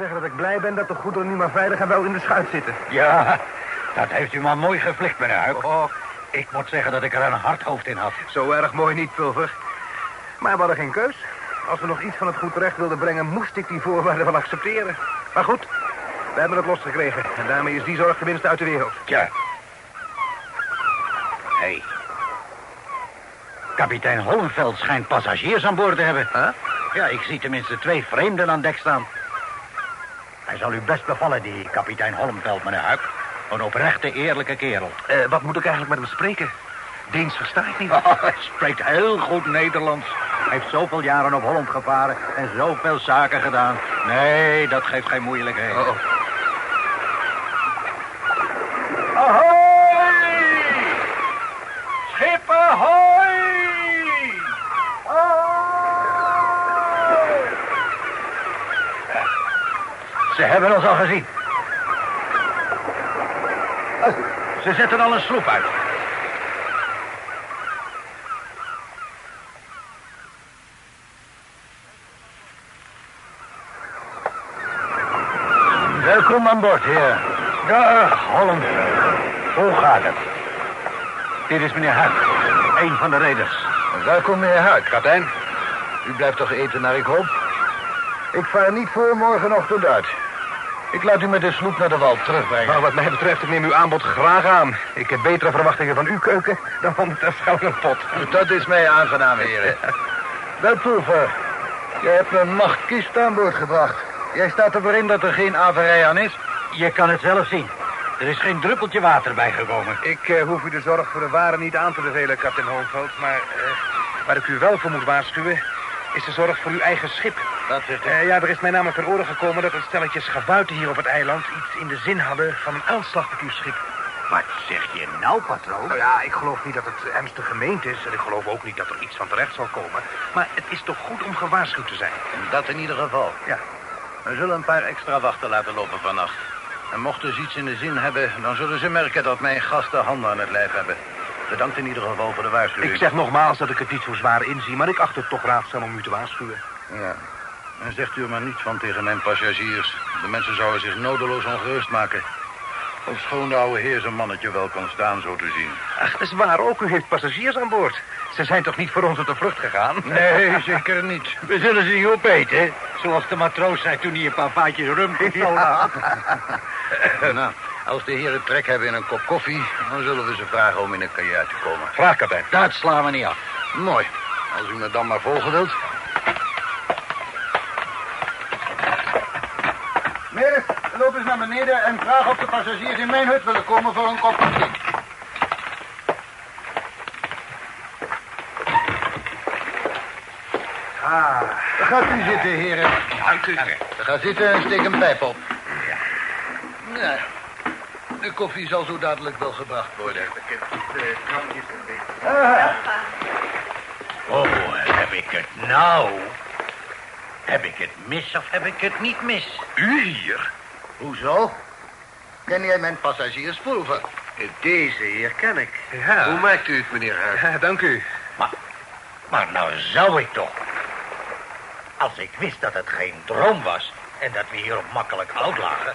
Zeggen dat ik blij ben dat de goederen nu maar veilig en wel in de schuit zitten. Ja, dat heeft u maar mooi geflikt, meneer Huik. Oh, Ik moet zeggen dat ik er een hard hoofd in had. zo erg mooi niet, Pulver. Maar we hadden geen keus. Als we nog iets van het goed terecht wilden brengen, moest ik die voorwaarden wel accepteren. Maar goed, we hebben het losgekregen. En daarmee is die zorg tenminste uit de wereld. Tja. Hé. Hey. Kapitein Holmveld schijnt passagiers aan boord te hebben. Huh? Ja, ik zie tenminste twee vreemden aan dek staan. Hij zal u best bevallen, die kapitein Holmveld, meneer Huik. Een oprechte, eerlijke kerel. Eh, wat moet ik eigenlijk met hem spreken? Deens versta ik niet. Oh, hij spreekt heel goed Nederlands. Hij heeft zoveel jaren op Holland gevaren en zoveel zaken gedaan. Nee, dat geeft geen moeilijkheden. Oh, oh. Ze hebben ons al gezien. Ze zetten al een sloep uit. Welkom aan boord, heer. Dag, Holland. Hoe gaat het? Dit is meneer Huik, een van de reders. Welkom, meneer Huik, kapitein. U blijft toch eten naar ik hoop? Ik vaar niet voor morgenochtend uit. Ik laat u met de sloep naar de wal terugbrengen. Nou, wat mij betreft, ik neem uw aanbod graag aan. Ik heb betere verwachtingen van uw keuken dan van de Terschellingenpot. Dat is mij aangenaam, heren. Wel, Pulver. Jij hebt een macht kist aan boord gebracht. Jij staat er in dat er geen averij aan is? Je kan het zelf zien. Er is geen druppeltje water bijgekomen. Ik eh, hoef u de zorg voor de waren niet aan te bevelen, kapitein Holmveld. Maar eh, waar ik u wel voor moet waarschuwen... is de zorg voor uw eigen schip. Dat is Eh, ja, er is mij namelijk ter oren gekomen dat een stelletje schavuiten hier op het eiland... iets in de zin hadden van een aanslag op uw schip. Wat zeg je nou, patroon? Nou ja, ik geloof niet dat het ernstig gemeend is... en ik geloof ook niet dat er iets van terecht zal komen. Maar het is toch goed om gewaarschuwd te zijn. Dat in ieder geval. Ja. We zullen een paar extra wachten laten lopen vannacht. En mochten ze iets in de zin hebben, dan zullen ze merken dat mijn gasten handen aan het lijf hebben. Bedankt in ieder geval voor de waarschuwing. Ik zeg nogmaals dat ik het niet zo zwaar inzie... maar ik acht het toch raadzaam om u te waarschuwen. Ja. En zegt u er maar niets van tegen mijn passagiers. De mensen zouden zich nodeloos ongerust maken. Ofschoon de oude heer zijn mannetje wel kan staan, zo te zien. Ach, dat is waar ook. U heeft passagiers aan boord. Ze zijn toch niet voor ons op de vlucht gegaan? Nee, zeker niet. We zullen ze niet opeten, zoals de matroos zei toen hij een paar vaatjes rum had. nou, als de heren trek hebben in een kop koffie... dan zullen we ze vragen om in een kajuit te komen. Graag, kapitein. Dat slaan we niet af. Mooi. Als u me dan maar volgen wilt. Meneer, loop eens naar beneden en vraag of de passagiers in mijn hut willen komen voor een kop koffie. Ah, gaat u zitten, heren. dank u. Ga zitten en steek een pijp op. Ja. De koffie zal zo dadelijk wel gebracht worden. Oh, heb ik het nou? Heb ik het mis of heb ik het niet mis? U hier? Hoezo? Ken jij mijn passagiers Pulver? Deze heer ken ik. Ja. Hoe maakt u het, meneer Huis? Ja, dank u. Maar nou zou ik toch. Als ik wist dat het geen droom was en dat we hierop makkelijk oud lagen...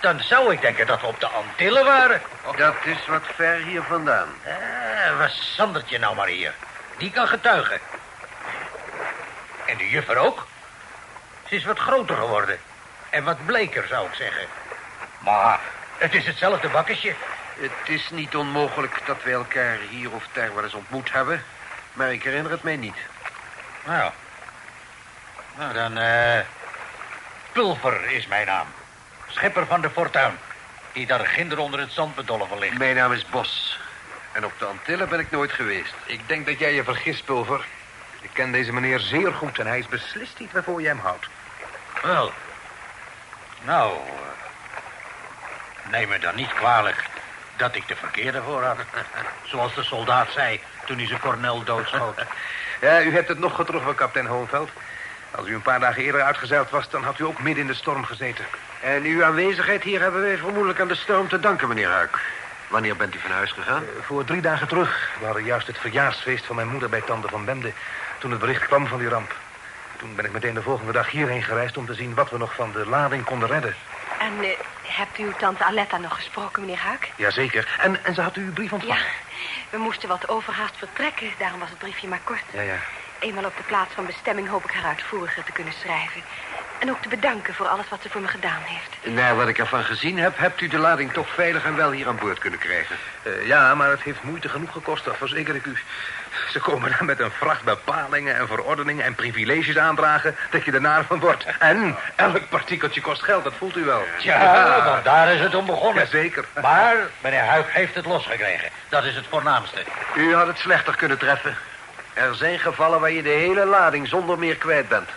dan zou ik denken dat we op de Antillen waren. Dat is wat ver hier vandaan. Eh, was Sandertje nou maar hier? Die kan getuigen. En de juffer ook. Ze is wat groter geworden. En wat bleker, zou ik zeggen. Maar het is hetzelfde bakkesje. Het is niet onmogelijk dat we elkaar hier of daar wel eens ontmoet hebben. Maar ik herinner het mij niet. Nou, nou dan, eh... Pulver is mijn naam. Schipper van de Fortuin. Die daar ginder onder het zand bedolven ligt. Mijn naam is Bos. En op de Antillen ben ik nooit geweest. Ik denk dat jij je vergist, Pulver. Ik ken deze meneer zeer goed en hij is beslist niet waarvoor je hem houdt. Wel. Nou, eh, neem me dan niet kwalijk dat ik de verkeerde voor had. Zoals de soldaat zei toen hij zijn kornel doodschoot. Ja, u hebt het nog getroffen, kapitein Hoonveld. Als u een paar dagen eerder uitgezeild was, dan had u ook midden in de storm gezeten. En uw aanwezigheid hier hebben wij vermoedelijk aan de storm te danken, meneer Huik. Wanneer bent u van huis gegaan? Eh, voor drie dagen terug. We hadden juist het verjaarsfeest van mijn moeder bij Tante van Bemde... toen het bericht kwam van die ramp. Toen ben ik meteen de volgende dag hierheen gereisd om te zien wat we nog van de lading konden redden. En eh, hebt u uw tante Aletta nog gesproken, meneer Huik? Jazeker. En, en ze had uw brief Ja, ontvangen? we moesten wat overhaast vertrekken. Daarom was het briefje maar kort. Ja, ja. Eenmaal op de plaats van bestemming hoop ik haar uitvoeriger te kunnen schrijven. En ook te bedanken voor alles wat ze voor me gedaan heeft. Naar wat ik ervan gezien heb, hebt u de lading toch veilig en wel hier aan boord kunnen krijgen. Eh, ja, maar het heeft moeite genoeg gekost, dat verzeker ik u. Ze komen dan met een vracht bepalingen en verordeningen en privileges aandragen... dat je naar van wordt. En elk partikeltje kost geld, dat voelt u wel. Ja, want daar is het om begonnen. Jazeker. Maar meneer Huik heeft het losgekregen. Dat is het voornaamste. U had het slechter kunnen treffen. Er zijn gevallen waar je de hele lading zonder meer kwijt bent.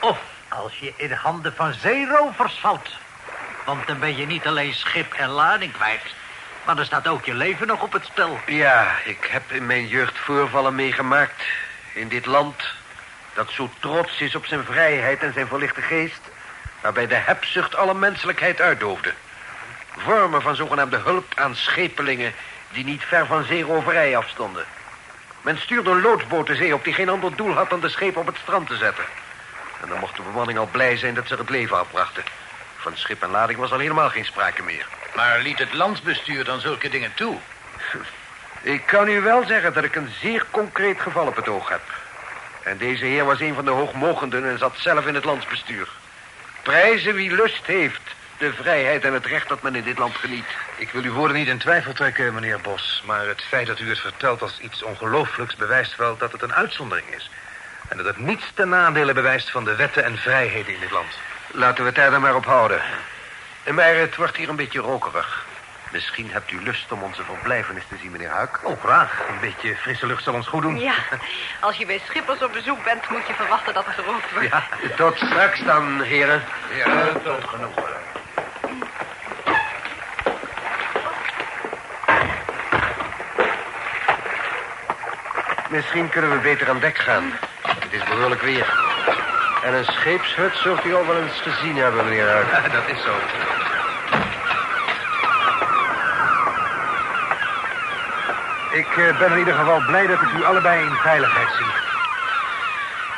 Of als je in handen van zeerovers valt. Want dan ben je niet alleen schip en lading kwijt... maar dan staat ook je leven nog op het spel. Ja, ik heb in mijn jeugd voorvallen meegemaakt. In dit land dat zo trots is op zijn vrijheid en zijn verlichte geest... waarbij de hebzucht alle menselijkheid uitdoofde. Vormen van zogenaamde hulp aan schepelingen... die niet ver van zeeroverij afstonden. Men stuurde een loodsboot de zee op die geen ander doel had... dan de schepen op het strand te zetten. En dan mocht de bemanning al blij zijn dat ze er het leven afbrachten. Van schip en lading was al helemaal geen sprake meer. Maar liet het landsbestuur dan zulke dingen toe? Ik kan u wel zeggen dat ik een zeer concreet geval op het oog heb. En deze heer was een van de hoogmogenden en zat zelf in het landsbestuur. Prijzen wie lust heeft. De vrijheid en het recht dat men in dit land geniet. Ik wil uw woorden niet in twijfel trekken, meneer Bos. Maar het feit dat u het vertelt als iets ongelooflijks... bewijst wel dat het een uitzondering is. En dat het niets ten nadele bewijst van de wetten en vrijheden in dit land. Laten we het daar dan maar op houden. Maar het wordt hier een beetje rokerig. Misschien hebt u lust om onze verblijvenis te zien, meneer Huik. Oh, graag. Een beetje frisse lucht zal ons goed doen. Ja, als je bij Schippers op bezoek bent, moet je verwachten dat er gerookt wordt. Ja. Tot straks dan, heren. Ja, tot genoeg. Misschien kunnen we beter aan dek gaan. Het is behoorlijk weer. En een scheepshut zult u al wel eens gezien hebben, meneer Huik. Ja, dat is zo. Ik eh, ben in ieder geval blij dat ik u allebei in veiligheid zie.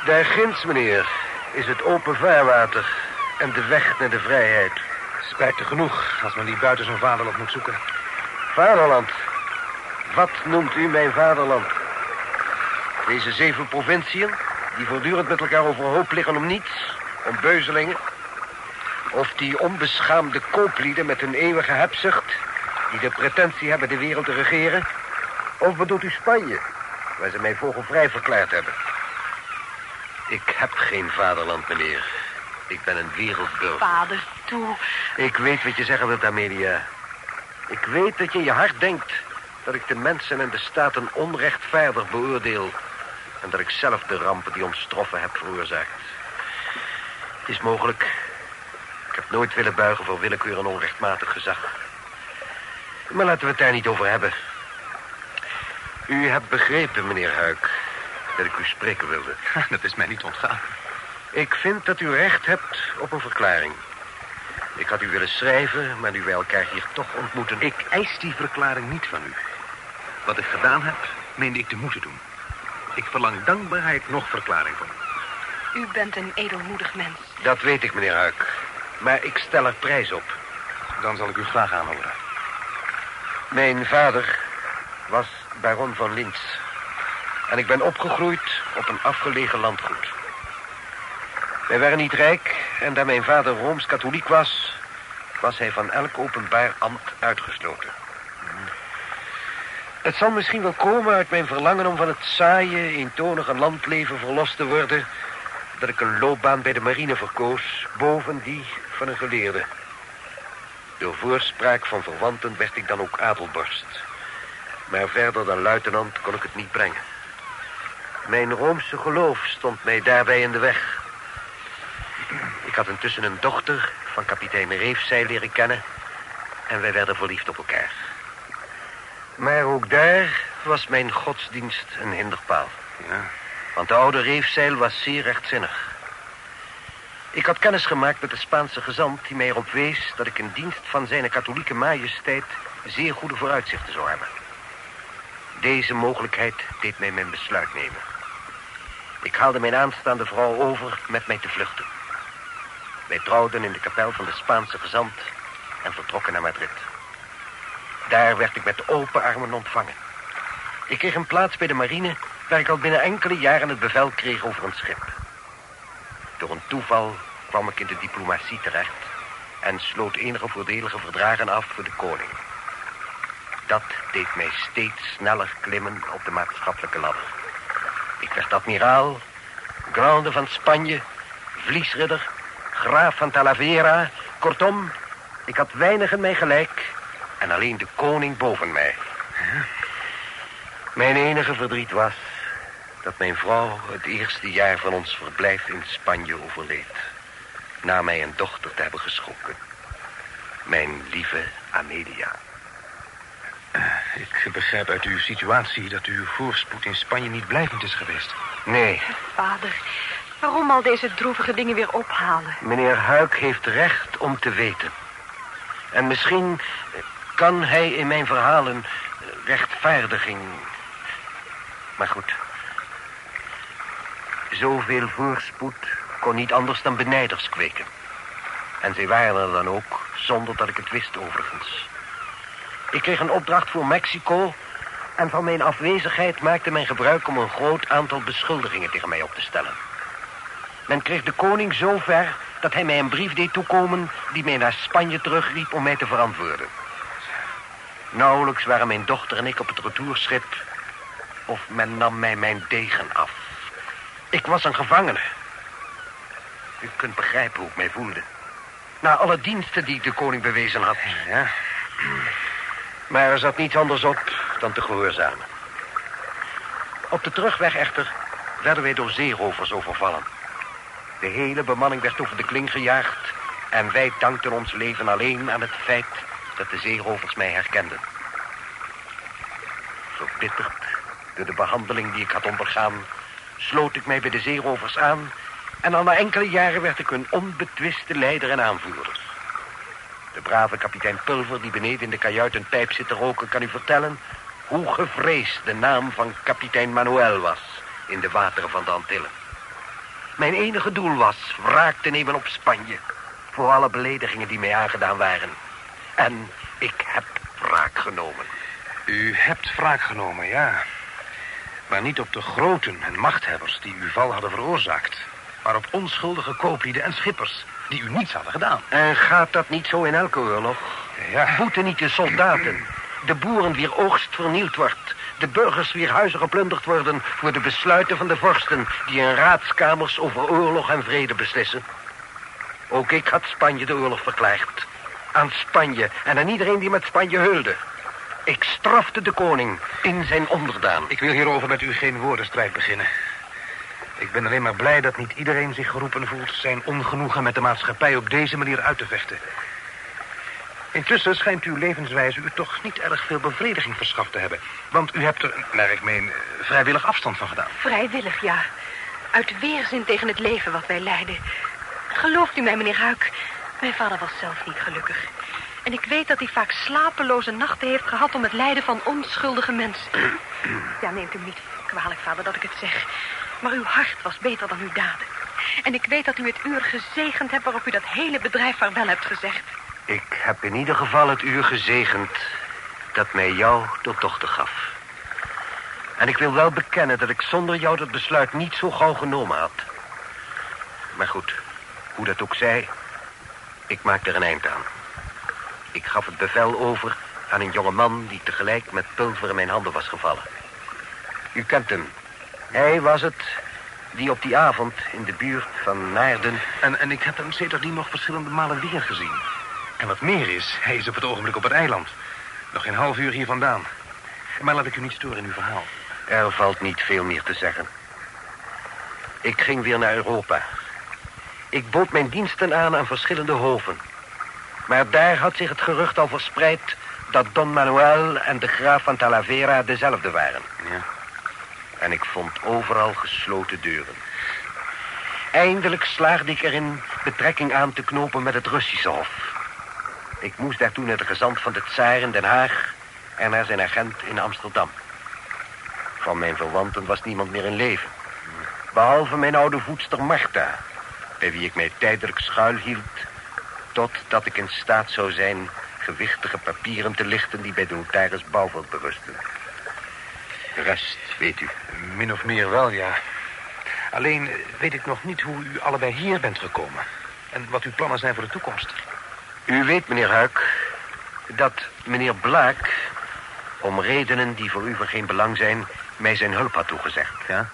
Daar ginds, meneer, is het open vaarwater en de weg naar de vrijheid. Spijtig genoeg als men die buiten zijn vaderland moet zoeken. Vaderland. Wat noemt u mijn vaderland? Deze zeven provinciën, die voortdurend met elkaar overhoop liggen om niets, om beuzelingen. Of die onbeschaamde kooplieden met hun eeuwige hebzucht, die de pretentie hebben de wereld te regeren. Of bedoelt u Spanje, waar ze mij vogelvrij verklaard hebben? Ik heb geen vaderland, meneer. Ik ben een wereldburger. Vader, toe. Ik weet wat je zeggen wilt, Amelia. Ik weet dat je in je hart denkt dat ik de mensen en de staten onrechtvaardig beoordeel. En dat ik zelf de rampen die ons troffen heb veroorzaakt. Het is mogelijk. Ik heb nooit willen buigen voor willekeur en onrechtmatig gezag. Maar laten we het daar niet over hebben. U hebt begrepen, meneer Huik, dat ik u spreken wilde. Dat is mij niet ontgaan. Ik vind dat u recht hebt op een verklaring. Ik had u willen schrijven, maar nu wij elkaar hier toch ontmoeten... Ik eis die verklaring niet van u. Wat ik gedaan heb, meende ik te moeten doen. Ik verlang dankbaarheid nog verklaring van u. U bent een edelmoedig mens. Dat weet ik, meneer Huik. Maar ik stel er prijs op. Dan zal ik u graag aanhoren. Mijn vader was baron van Lintz. En ik ben opgegroeid op een afgelegen landgoed. Wij waren niet rijk en daar mijn vader Rooms-katholiek was... was hij van elk openbaar ambt uitgesloten. Het zal misschien wel komen uit mijn verlangen om van het saaie, eentonige landleven verlost te worden... dat ik een loopbaan bij de marine verkoos, boven die van een geleerde. Door voorspraak van verwanten werd ik dan ook adelborst. Maar verder dan luitenant kon ik het niet brengen. Mijn Roomse geloof stond mij daarbij in de weg. Ik had intussen een dochter van kapitein Reefzij leren kennen... en wij werden verliefd op elkaar. Maar ook daar was mijn godsdienst een hinderpaal. Ja. Want de oude Reefzeil was zeer rechtzinnig. Ik had kennis gemaakt met de Spaanse gezant die mij erop wees... dat ik in dienst van zijn katholieke majesteit zeer goede vooruitzichten zou hebben. Deze mogelijkheid deed mij mijn besluit nemen. Ik haalde mijn aanstaande vrouw over met mij te vluchten. Wij trouwden in de kapel van de Spaanse gezant en vertrokken naar Madrid. Daar werd ik met open armen ontvangen. Ik kreeg een plaats bij de marine... waar ik al binnen enkele jaren het bevel kreeg over een schip. Door een toeval kwam ik in de diplomatie terecht... en sloot enige voordelige verdragen af voor de koning. Dat deed mij steeds sneller klimmen op de maatschappelijke ladder. Ik werd admiraal, grande van Spanje, vliesridder, graaf van Talavera. Kortom, ik had weinig in mij gelijk en alleen de koning boven mij. Mijn enige verdriet was dat mijn vrouw het eerste jaar van ons verblijf in Spanje overleed. Na mij een dochter te hebben geschonken. Mijn lieve Amelia. Ik begrijp uit uw situatie dat uw voorspoed in Spanje niet blijvend is geweest. Nee, Vader, waarom al deze droevige dingen weer ophalen? meneer Huik heeft recht om te weten. En misschien eh, kan hij in mijn verhalen eh, rechtvaardiging... Maar goed. Zoveel voorspoed kon niet anders dan benijders kweken. En zij waren er dan ook, zonder dat ik het wist overigens. Ik kreeg een opdracht voor Mexico... en van mijn afwezigheid maakte men gebruik om een groot aantal beschuldigingen tegen mij op te stellen. Men kreeg de koning zo ver dat hij mij een brief deed toekomen... die mij naar Spanje terugriep om mij te verantwoorden. Nauwelijks waren mijn dochter en ik op het retourschip... of men nam mij mijn degen af. Ik was een gevangene. U kunt begrijpen hoe ik mij voelde. Na alle diensten die ik de koning bewezen had. Ja, Maar er zat niets anders op dan te gehoorzamen. Op de terugweg echter werden wij door zeerovers overvallen. De hele bemanning werd over de kling gejaagd... en wij dankten ons leven alleen aan het feit dat de zeerovers mij herkenden. Verbitterd door de behandeling die ik had ondergaan... sloot ik mij bij de zeerovers aan... en al na enkele jaren werd ik een onbetwiste leider en aanvoerder. De brave kapitein Pulver, die beneden in de kajuit een pijp zit te roken... kan u vertellen hoe gevreesd de naam van kapitein Manuel was... in de wateren van de Antillen. Mijn enige doel was wraak te nemen op Spanje... voor alle beledigingen die mij aangedaan waren. En ik heb wraak genomen. u hebt wraak genomen, ja. Maar niet op de groten en machthebbers die uw val hadden veroorzaakt. Maar op onschuldige kooplieden en schippers die u niets hadden gedaan. En gaat dat niet zo in elke oorlog? Ja, Boeten niet de soldaten. De boeren wier oogst vernield wordt. De burgers wier huizen geplunderd worden... voor de besluiten van de vorsten... die in raadskamers over oorlog en vrede beslissen. Ook ik had Spanje de oorlog verklaard. Aan Spanje en aan iedereen die met Spanje heulde. Ik strafte de koning in zijn onderdaan. ik wil hierover met u geen woordenstrijd beginnen. Ik ben alleen maar blij dat niet iedereen zich geroepen voelt... zijn ongenoegen met de maatschappij op deze manier uit te vechten. Intussen schijnt uw levenswijze u toch niet erg veel bevrediging verschaft te hebben. Want u hebt er, naar ik meen, vrijwillig afstand van gedaan. Vrijwillig, ja. Uit weerzin tegen het leven wat wij leiden. Gelooft u mij, meneer Huik, mijn vader was zelf niet gelukkig. En ik weet dat hij vaak slapeloze nachten heeft gehad om het lijden van onschuldige mensen. Ja, neemt u me niet kwalijk, vader, dat ik het zeg. Maar uw hart was beter dan uw daden. En ik weet dat u het uur gezegend hebt waarop u dat hele bedrijf vaarwel hebt gezegd. Ik heb in ieder geval het uur gezegend dat mij jou tot dochter gaf. En ik wil wel bekennen dat ik zonder jou dat besluit niet zo gauw genomen had. Maar goed, hoe dat ook zij, ik maakte er een eind aan. Ik gaf het bevel over aan een jonge man die tegelijk met pulver in mijn handen was gevallen. U kent hem. Hij was het die op die avond in de buurt van Naarden... En, en ik heb hem sindsdien nog verschillende malen weer gezien. En wat meer is, hij is op het ogenblik op het eiland. Nog geen half uur hier vandaan. Maar laat ik u niet storen in uw verhaal. Er valt niet veel meer te zeggen. Ik ging weer naar Europa. Ik bood mijn diensten aan aan verschillende hoven. Maar daar had zich het gerucht al verspreid... dat Don Manuel en de graaf van Talavera dezelfde waren. Ja. En ik vond overal gesloten deuren. Eindelijk slaagde ik erin betrekking aan te knopen met het Russische hof. Ik moest daartoe naar de gezant van de tsaar in Den Haag... en naar zijn agent in Amsterdam. Van mijn verwanten was niemand meer in leven. Behalve mijn oude voedster Marta, bij wie ik mij tijdelijk schuilhield... totdat ik in staat zou zijn gewichtige papieren te lichten... die bij de notaris Bouwveld berusten. De rest weet u. Min of meer wel, ja. Alleen eh, weet ik nog niet hoe u allebei hier bent gekomen. En wat uw plannen zijn voor de toekomst. U weet, meneer Huik, dat meneer Blaak... om redenen die voor u van geen belang zijn... mij zijn hulp had toegezegd. Ja?